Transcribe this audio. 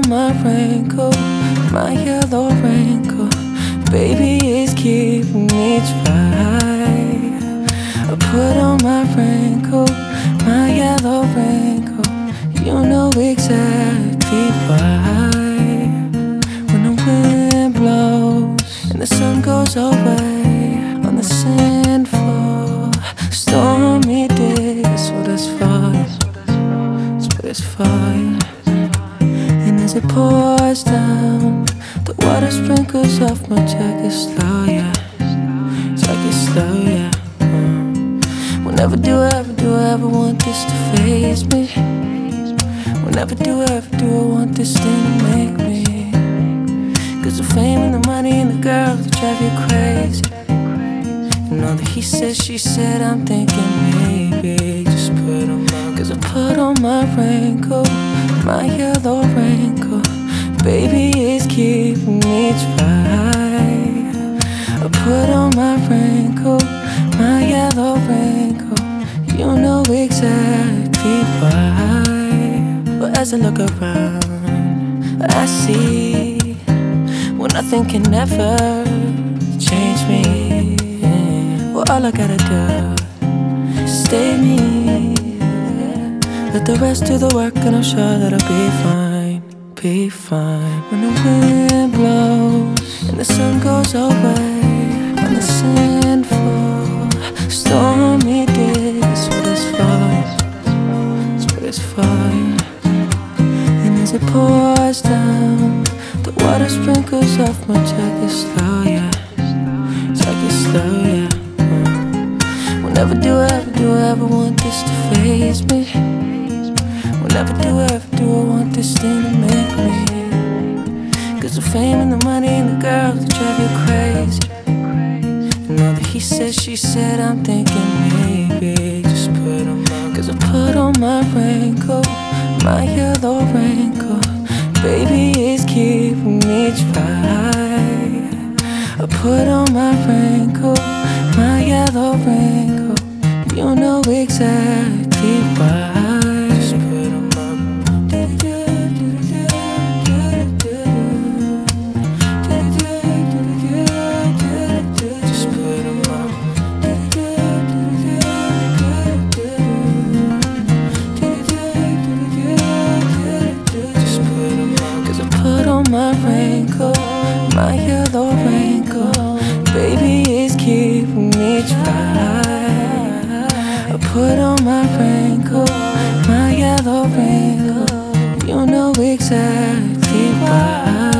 raincoat, my wrinkle, my yellow raincoat. Baby, it's keeping me dry. I put on my raincoat, my yellow raincoat. You know exactly why. When the wind blows and the sun goes away on the sand floor, stormy days. So that's fire, so fire. As it pours down, the water sprinkles off my jacket slow, yeah. Jacket slow, yeah. Uh. Whenever do I ever do I ever want this to faze me? Whenever do I ever do I want this thing to make me? Cause the fame and the money and the girls that drive you crazy. And all the he said, she said, I'm thinking maybe just put on my. Cause I put on my raincoat, my yellow raincoat. Baby, it's keeping me dry. I put on my raincoat, my yellow raincoat. You know exactly why. But as I look around, I see well, nothing can ever change me. Well, all I gotta do is stay me. Let the rest do the work, and I'm sure that I'll be fine, be fine. When the wind blows and the sun goes away on the sand floor, stormy days, what is fine, what is fine. And as it pours down, the water sprinkles off my jacket slow, yeah. Jacket slow, yeah. Uh. Whenever do I ever do I ever want this to faze me? Whenever do ever do I want this thing to make me? Cause the fame and the money and the girls that drive you crazy. And all the he said, she said, I'm thinking maybe just put on my. Cause I put on my raincoat, my yellow raincoat. Baby, it's keeping me dry. I put on my raincoat, my yellow raincoat. You know exactly my raincoat, my yellow raincoat. Baby, is keeping me dry. I put on my raincoat, my yellow raincoat. You know exactly why.